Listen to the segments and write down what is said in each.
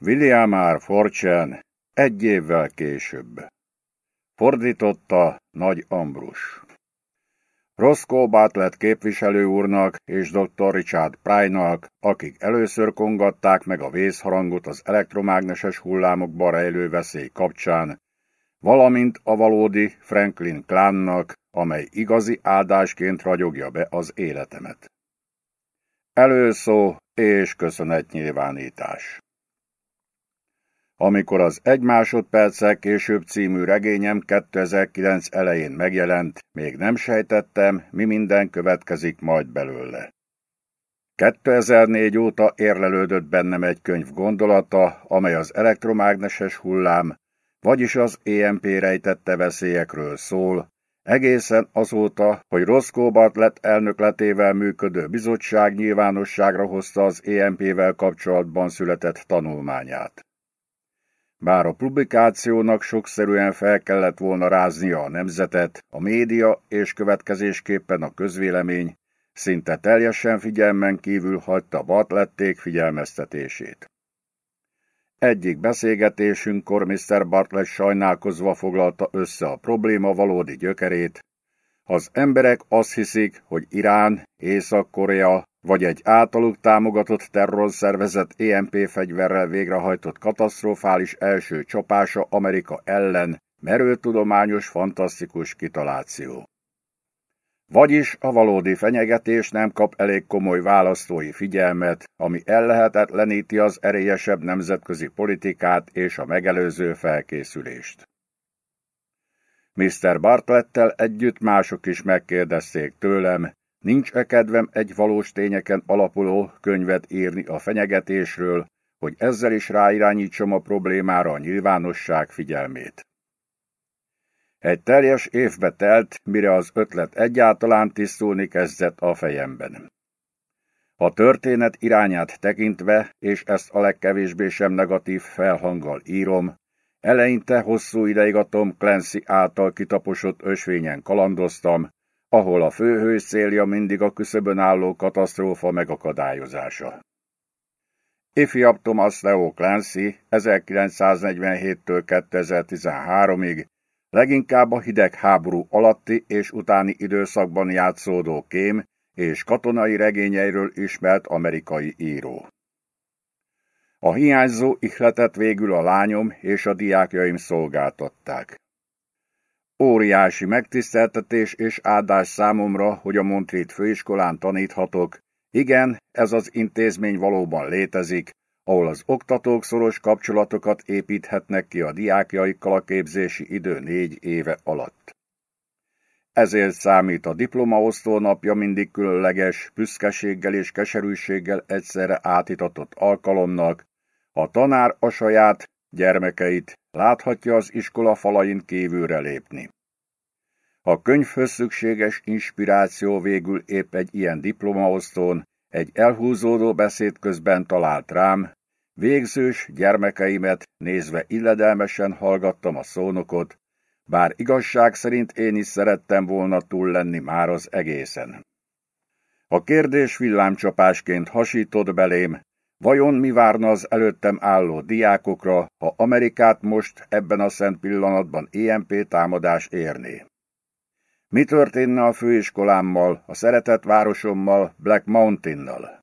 William R. Fortune egy évvel később. Fordította Nagy Ambrus. Roscoe Bartlett képviselő úrnak és dr. Richard Prynak, akik először kongatták meg a vészharangot az elektromágneses hullámokba rejlő veszély kapcsán, valamint a valódi Franklin klánnak, amely igazi áldásként ragyogja be az életemet. Előszó és köszönetnyilvánítás. Amikor az Egy másodperccel később című regényem 2009 elején megjelent, még nem sejtettem, mi minden következik majd belőle. 2004 óta érlelődött bennem egy könyv gondolata, amely az elektromágneses hullám, vagyis az EMP rejtette veszélyekről szól, egészen azóta, hogy Roscoe lett elnökletével működő bizottság nyilvánosságra hozta az EMP-vel kapcsolatban született tanulmányát. Bár a publikációnak sokszerűen fel kellett volna ráznia a nemzetet, a média és következésképpen a közvélemény, szinte teljesen figyelmen kívül hagyta Bartlették figyelmeztetését. Egyik beszélgetésünkkor Mr. Bartlett sajnálkozva foglalta össze a probléma valódi gyökerét. Az emberek azt hiszik, hogy Irán, Észak-Korea vagy egy általuk támogatott terrorszervezet EMP fegyverrel végrehajtott katasztrofális első csapása Amerika ellen merő tudományos fantasztikus kitaláció. Vagyis a valódi fenyegetés nem kap elég komoly választói figyelmet, ami ellehetetleníti az erélyesebb nemzetközi politikát és a megelőző felkészülést. Mr. Bartlettel együtt mások is megkérdezték tőlem, nincs-e kedvem egy valós tényeken alapuló könyvet írni a fenyegetésről, hogy ezzel is ráirányítsam a problémára a nyilvánosság figyelmét. Egy teljes évbe telt, mire az ötlet egyáltalán tisztulni kezdett a fejemben. A történet irányát tekintve, és ezt a legkevésbé sem negatív felhanggal írom, eleinte hosszú ideig a Tom Clancy által kitaposott ösvényen kalandoztam, ahol a főhős célja mindig a küszöbön álló katasztrófa megakadályozása. Ifjabb Thomas Leo Clancy 1947-től 2013-ig leginkább a hidegháború alatti és utáni időszakban játszódó kém és katonai regényeiről ismert amerikai író. A hiányzó ihletet végül a lányom és a diákjaim szolgáltatták. Óriási megtiszteltetés és áldás számomra, hogy a Montreat főiskolán taníthatok. Igen, ez az intézmény valóban létezik, ahol az oktatók szoros kapcsolatokat építhetnek ki a diákjaikkal a képzési idő négy éve alatt. Ezért számít a diplomaosztó napja mindig különleges, büszkeséggel és keserűséggel egyszerre átitatott alkalomnak, a tanár a saját gyermekeit láthatja az iskola falain kívülre lépni. A könyvhöz szükséges inspiráció végül épp egy ilyen diplomaosztón, egy elhúzódó beszéd közben talált rám, végzős gyermekeimet nézve illedelmesen hallgattam a szónokot, bár igazság szerint én is szerettem volna túl lenni már az egészen. A kérdés villámcsapásként hasított belém, vajon mi várna az előttem álló diákokra, ha Amerikát most ebben a szent pillanatban EMP támadás érné? Mi történne a főiskolámmal, a szeretett városommal, Black Mountain-nal?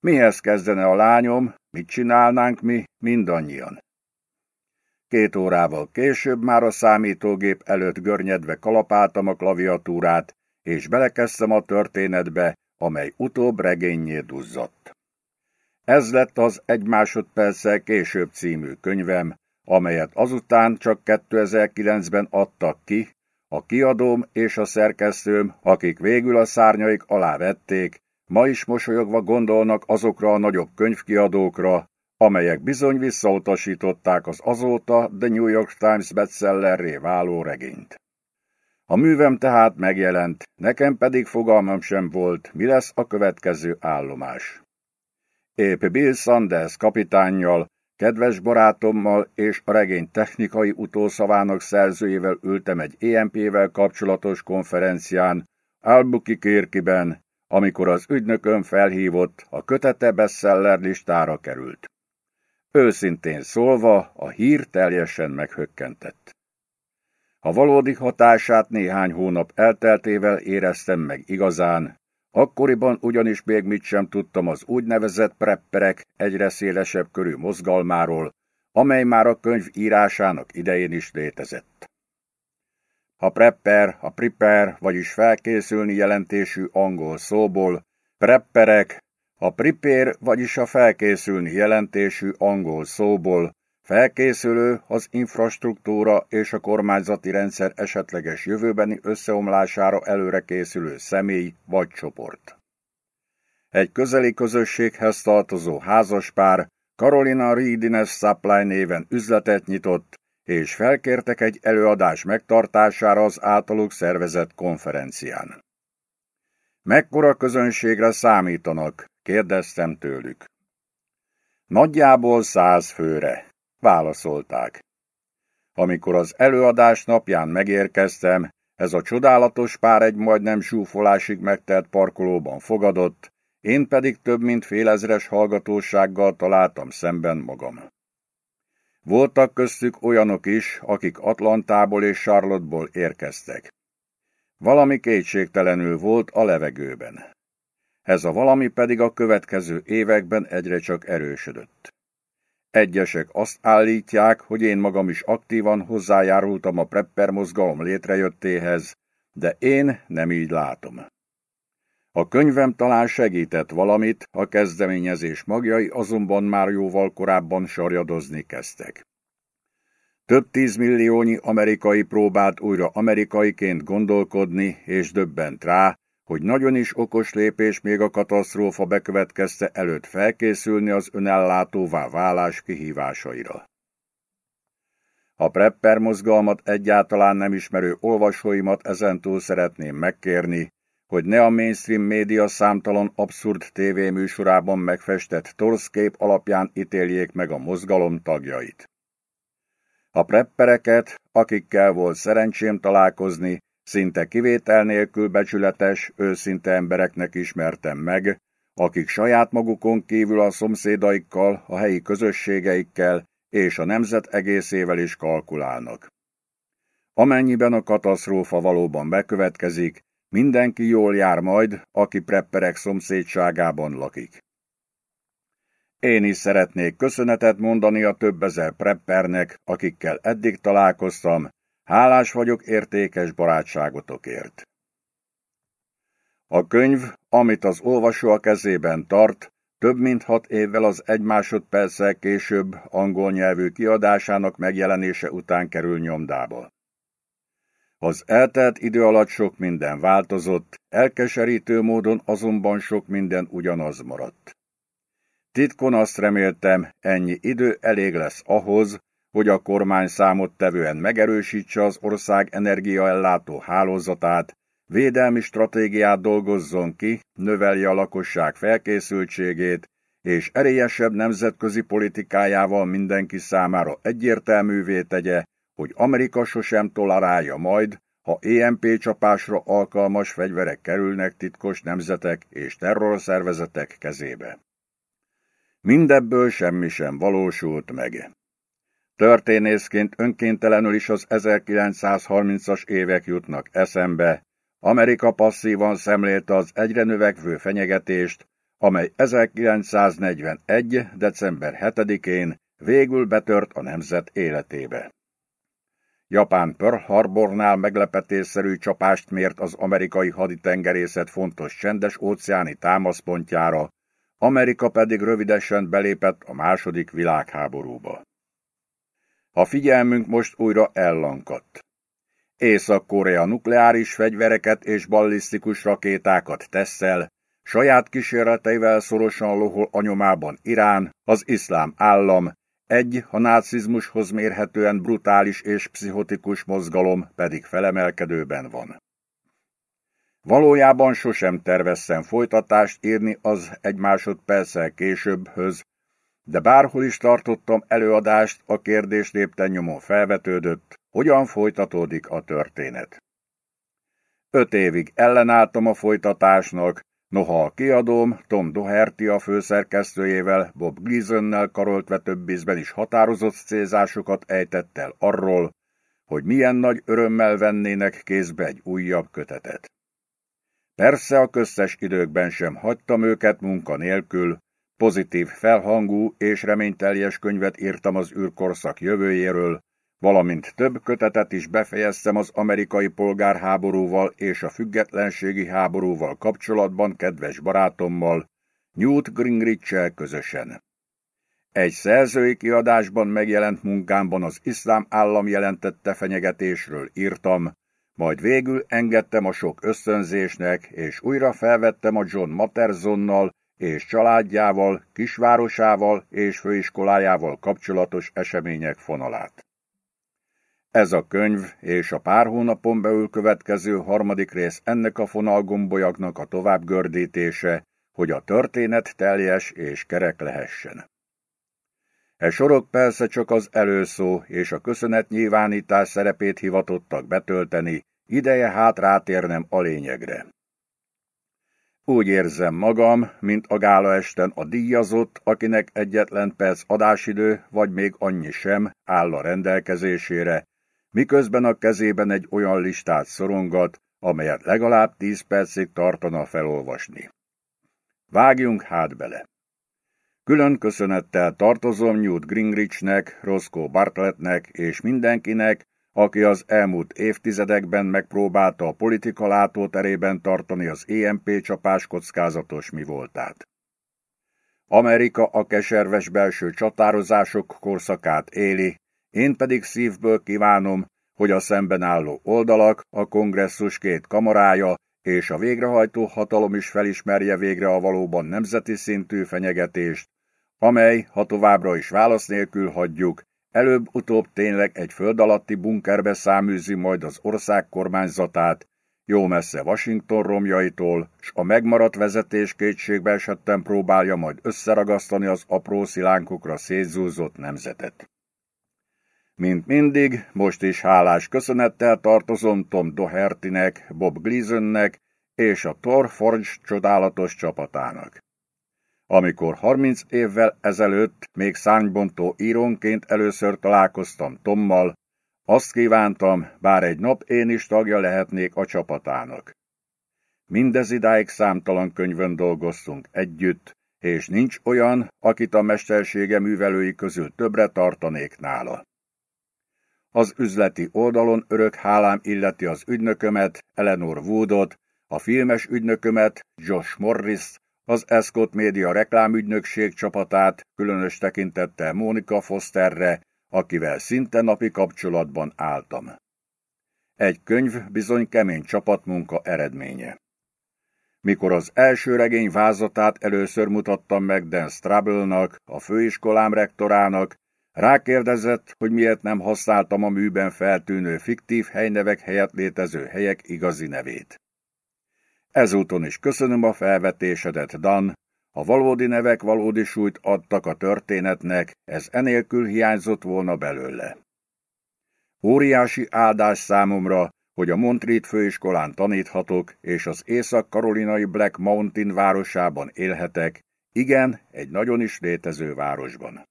Mihez kezdene a lányom, mit csinálnánk mi, mindannyian? Két órával később már a számítógép előtt görnyedve kalapáltam a klaviatúrát, és belekezdtem a történetbe, amely utóbb regényé duzzadt. Ez lett az Egy másodperccel később című könyvem, amelyet azután csak 2009-ben adtak ki, a kiadóm és a szerkesztőm, akik végül a szárnyaik alá vették, ma is mosolyogva gondolnak azokra a nagyobb könyvkiadókra, amelyek bizony visszautasították az azóta The New York Times bestsellerré váló regényt. A művem tehát megjelent, nekem pedig fogalmam sem volt, mi lesz a következő állomás. Épp Bill Sanders kapitánnyal, Kedves barátommal és a regény technikai utószavának szerzőjével ültem egy EMP-vel kapcsolatos konferencián Albuquerque-ben, amikor az ügynökön felhívott, a kötete bestseller listára került. Őszintén szólva, a hír teljesen meghökkentett. A valódi hatását néhány hónap elteltével éreztem meg igazán, akkoriban ugyanis még mit sem tudtam az úgynevezett prepperek egyre szélesebb körű mozgalmáról, amely már a könyv írásának idején is létezett. A prepper, a prepare, vagyis felkészülni jelentésű angol szóból, prepperek, a prepare, vagyis a felkészülni jelentésű angol szóból, felkészülő az infrastruktúra és a kormányzati rendszer esetleges jövőbeni összeomlására előre készülő személy vagy csoport. Egy közeli közösséghez tartozó házaspár Carolina Readiness Supply néven üzletet nyitott, és felkértek egy előadás megtartására az általuk szervezett konferencián. Mekkora közönségre számítanak? kérdeztem tőlük. Nagyjából száz főre, válaszolták. Amikor az előadás napján megérkeztem, ez a csodálatos pár egy majdnem zsúfolásig megtelt parkolóban fogadott, én pedig több mint félezres hallgatósággal találtam szemben magam. Voltak köztük olyanok is, akik Atlantából és Charlotteból érkeztek. Valami kétségtelenül volt a levegőben. Ez a valami pedig a következő években egyre csak erősödött. Egyesek azt állítják, hogy én magam is aktívan hozzájárultam a prepper mozgalom létrejöttéhez, de én nem így látom. A könyvem talán segített valamit, a kezdeményezés magjai azonban már jóval korábban sarjadozni kezdtek. Több tízmilliónyi amerikai próbált újra amerikaiként gondolkodni, és döbbent rá, hogy nagyon is okos lépés még a katasztrófa bekövetkezte előtt felkészülni az önellátóvá válás kihívásaira. A prepper mozgalmat egyáltalán nem ismerő olvasóimat ezentúl szeretném megkérni, hogy ne a mainstream média számtalan abszurd tévéműsorában megfestett torszkép alapján ítéljék meg a mozgalom tagjait. A preppereket, akikkel volt szerencsém találkozni, szinte kivétel nélkül becsületes, őszinte embereknek ismertem meg, akik saját magukon kívül a szomszédaikkal, a helyi közösségeikkel és a nemzet egészével is kalkulálnak. Amennyiben a katasztrófa valóban bekövetkezik, Mindenki jól jár majd, aki prepperek szomszédságában lakik. Én is szeretnék köszönetet mondani a több ezer preppernek, akikkel eddig találkoztam, hálás vagyok értékes barátságotokért. A könyv, amit az olvasó a kezében tart, több mint hat évvel az egy másodperccel később angol nyelvű kiadásának megjelenése után kerül nyomdába. Az eltelt idő alatt sok minden változott, elkeserítő módon azonban sok minden ugyanaz maradt. Titkon azt reméltem, ennyi idő elég lesz ahhoz, hogy a kormány számot tevően megerősítse az ország energiaellátó hálózatát, védelmi stratégiát dolgozzon ki, növelje a lakosság felkészültségét, és erélyesebb nemzetközi politikájával mindenki számára egyértelművé tegye, hogy Amerika sosem tolerálja majd, ha EMP csapásra alkalmas fegyverek kerülnek titkos nemzetek és terrorszervezetek kezébe. Mindebből semmi sem valósult meg. Történészként önkéntelenül is az 1930-as évek jutnak eszembe, Amerika passzívan szemlélte az egyre növekvő fenyegetést, amely 1941. december 7-én végül betört a nemzet életébe. Japán Pearl Harbornál meglepetésszerű csapást mért az amerikai haditengerészet fontos csendes óceáni támaszpontjára, Amerika pedig rövidesen belépett a második világháborúba. A figyelmünk most újra ellankadt. Észak-Korea nukleáris fegyvereket és ballisztikus rakétákat tesszel, saját kísérleteivel szorosan lohol a nyomában Irán, az iszlám állam, egy a nácizmushoz mérhetően brutális és pszichotikus mozgalom pedig felemelkedőben van. Valójában sosem tervezzem folytatást írni az egy másodperccel későbbhöz, de bárhol is tartottam előadást, a kérdés lépten nyomon felvetődött, hogyan folytatódik a történet. Öt évig ellenálltam a folytatásnak, Noha a kiadóm Tom Doherty a főszerkesztőjével, Bob Gleasonnel karoltve több ízben is határozott célzásokat ejtett el arról, hogy milyen nagy örömmel vennének kézbe egy újabb kötetet. Persze a köztes időkben sem hagytam őket munka nélkül, pozitív felhangú és reményteljes könyvet írtam az űrkorszak jövőjéről, valamint több kötetet is befejeztem az amerikai polgárháborúval és a függetlenségi háborúval kapcsolatban kedves barátommal, Newt gingrich közösen. Egy szerzői kiadásban megjelent munkámban az iszlám állam jelentette fenyegetésről írtam, majd végül engedtem a sok ösztönzésnek, és újra felvettem a John Materzonnal és családjával, kisvárosával és főiskolájával kapcsolatos események fonalát. Ez a könyv és a pár hónapon belül következő harmadik rész ennek a fonalgombolyagnak a továbbgördítése, hogy a történet teljes és kerek lehessen. E sorok persze csak az előszó és a köszönetnyilvánítás szerepét hivatottak betölteni, ideje hát rátérnem a lényegre. Úgy érzem magam, mint a gála esten a díjazott, akinek egyetlen perc adásidő, vagy még annyi sem áll a rendelkezésére, miközben a kezében egy olyan listát szorongat, amelyet legalább tíz percig tartana felolvasni. Vágjunk hát bele! Külön köszönettel tartozom Newt Gringrichnek, Roscoe Bartlettnek és mindenkinek, aki az elmúlt évtizedekben megpróbálta a politika látóterében tartani az EMP csapás kockázatos mi voltát. Amerika a keserves belső csatározások korszakát éli, én pedig szívből kívánom, hogy a szemben álló oldalak, a kongresszus két kamarája és a végrehajtó hatalom is felismerje végre a valóban nemzeti szintű fenyegetést, amely, ha továbbra is válasz nélkül hagyjuk, előbb-utóbb tényleg egy föld alatti bunkerbe száműzi majd az ország kormányzatát, jó messze Washington romjaitól, s a megmaradt vezetés kétségbe esetten próbálja majd összeragasztani az apró szilánkokra szétzúzott nemzetet. Mint mindig, most is hálás köszönettel tartozom Tom Dohertynek, Bob Gleasonnek és a Thor Forge csodálatos csapatának. Amikor 30 évvel ezelőtt még szánybontó írónként először találkoztam Tommal, azt kívántam, bár egy nap én is tagja lehetnék a csapatának. Mindez idáig számtalan könyvön dolgoztunk együtt, és nincs olyan, akit a mestersége művelői közül többre tartanék nála. Az üzleti oldalon örök hálám illeti az ügynökömet, Eleanor Woodot, a filmes ügynökömet, Josh Morris, az Escort Media reklámügynökség csapatát, különös tekintettel Mónika Fosterre, akivel szinte napi kapcsolatban álltam. Egy könyv bizony kemény csapatmunka eredménye. Mikor az első regény vázatát először mutattam meg Dan Strabble-nak, a főiskolám rektorának, rákérdezett, hogy miért nem használtam a műben feltűnő fiktív helynevek helyett létező helyek igazi nevét. Ezúton is köszönöm a felvetésedet, Dan. A valódi nevek valódi súlyt adtak a történetnek, ez enélkül hiányzott volna belőle. Óriási áldás számomra, hogy a Montreat főiskolán taníthatok, és az észak-karolinai Black Mountain városában élhetek, igen, egy nagyon is létező városban.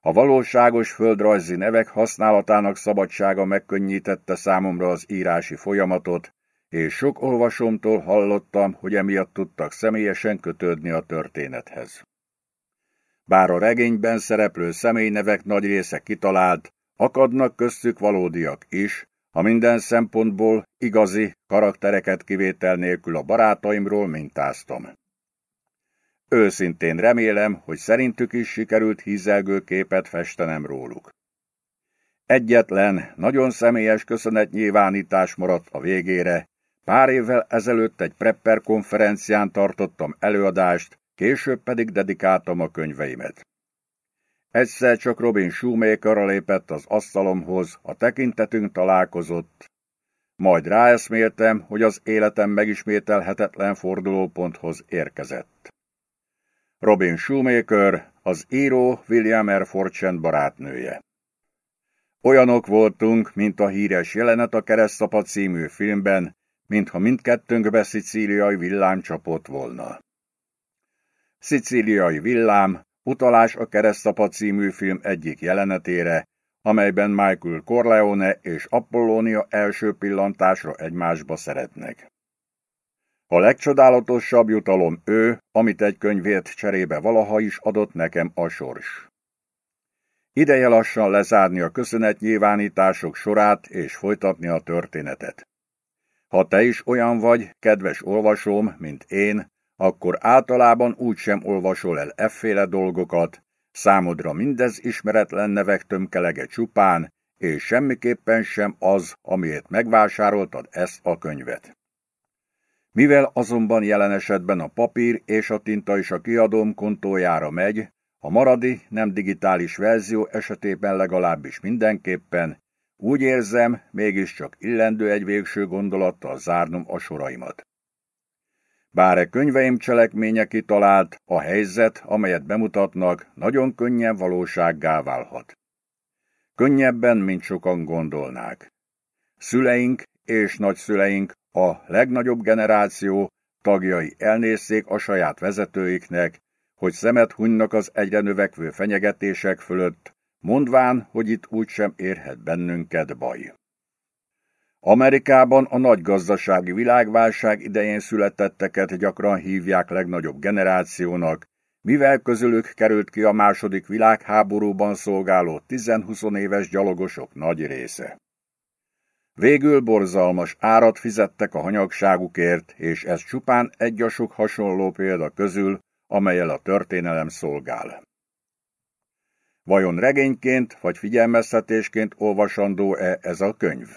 A valóságos földrajzi nevek használatának szabadsága megkönnyítette számomra az írási folyamatot, és sok olvasomtól hallottam, hogy emiatt tudtak személyesen kötődni a történethez. Bár a regényben szereplő személynevek nagy része kitalált, akadnak köztük valódiak is, a minden szempontból igazi karaktereket kivétel nélkül a barátaimról mintáztam. Őszintén remélem, hogy szerintük is sikerült hízelgő képet festenem róluk. Egyetlen, nagyon személyes köszönetnyilvánítás maradt a végére, Pár évvel ezelőtt egy prepper konferencián tartottam előadást, később pedig dedikáltam a könyveimet. Egyszer csak Robin Shoemaker lépett az asztalomhoz, a tekintetünk találkozott. Majd ráeszméltem, hogy az életem megismételhetetlen fordulóponthoz érkezett. Robin Shoemaker, az író William R. Fortune barátnője. Olyanok voltunk, mint a híres jelenet a Keresztapa című filmben, mintha mindkettőnkbe szicíliai villám csapott volna. Szicíliai villám, utalás a Keresztapa című film egyik jelenetére, amelyben Michael Corleone és Apollonia első pillantásra egymásba szeretnek. A legcsodálatosabb jutalom ő, amit egy könyvért cserébe valaha is adott nekem a sors. Ideje lassan lezárni a köszönetnyilvánítások sorát és folytatni a történetet. Ha te is olyan vagy, kedves olvasóm, mint én, akkor általában úgy sem olvasol el efféle dolgokat, számodra mindez ismeretlen nevek tömkelege csupán, és semmiképpen sem az, amiért megvásároltad ezt a könyvet. Mivel azonban jelen esetben a papír és a tinta is a kiadóm kontójára megy, a maradi, nem digitális verzió esetében legalábbis mindenképpen, úgy érzem, mégiscsak illendő egy végső gondolattal zárnom a soraimat. Bár e könyveim cselekménye kitalált, a helyzet, amelyet bemutatnak, nagyon könnyen valósággá válhat. Könnyebben, mint sokan gondolnák. Szüleink és nagyszüleink, a legnagyobb generáció tagjai elnézték a saját vezetőiknek, hogy szemet hunynak az egyre növekvő fenyegetések fölött, mondván, hogy itt úgysem érhet bennünket baj. Amerikában a nagy gazdasági világválság idején születetteket gyakran hívják legnagyobb generációnak, mivel közülük került ki a második világháborúban szolgáló 10-20 éves gyalogosok nagy része. Végül borzalmas árat fizettek a hanyagságukért, és ez csupán egy a sok hasonló példa közül, amelyel a történelem szolgál. Vajon regényként vagy figyelmeztetésként olvasandó-e ez a könyv?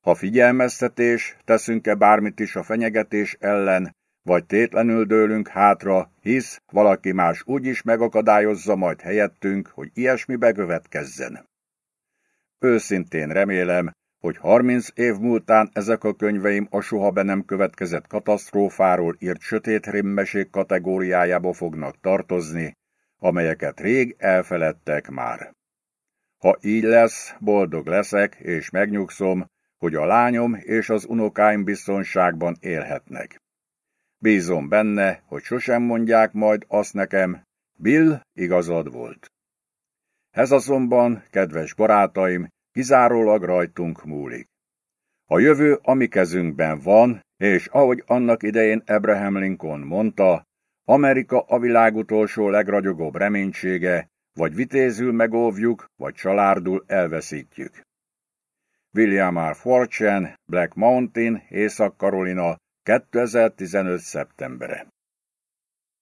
Ha figyelmeztetés, teszünk-e bármit is a fenyegetés ellen, vagy tétlenül dőlünk hátra, hisz valaki más úgy is megakadályozza majd helyettünk, hogy ilyesmi bekövetkezzen. Őszintén remélem, hogy harminc év múltán ezek a könyveim a soha be nem következett katasztrófáról írt sötét rimmeség kategóriájába fognak tartozni, amelyeket rég elfeledtek már. Ha így lesz, boldog leszek, és megnyugszom, hogy a lányom és az unokáim biztonságban élhetnek. Bízom benne, hogy sosem mondják majd azt nekem, Bill igazad volt. Ez azonban, kedves barátaim, kizárólag rajtunk múlik. A jövő a mi kezünkben van, és ahogy annak idején Abraham Lincoln mondta, Amerika a világ utolsó legragyogóbb reménysége, vagy vitézül megóvjuk, vagy csalárdul elveszítjük. William R. Fortune, Black Mountain, Észak-Karolina, 2015. szeptembere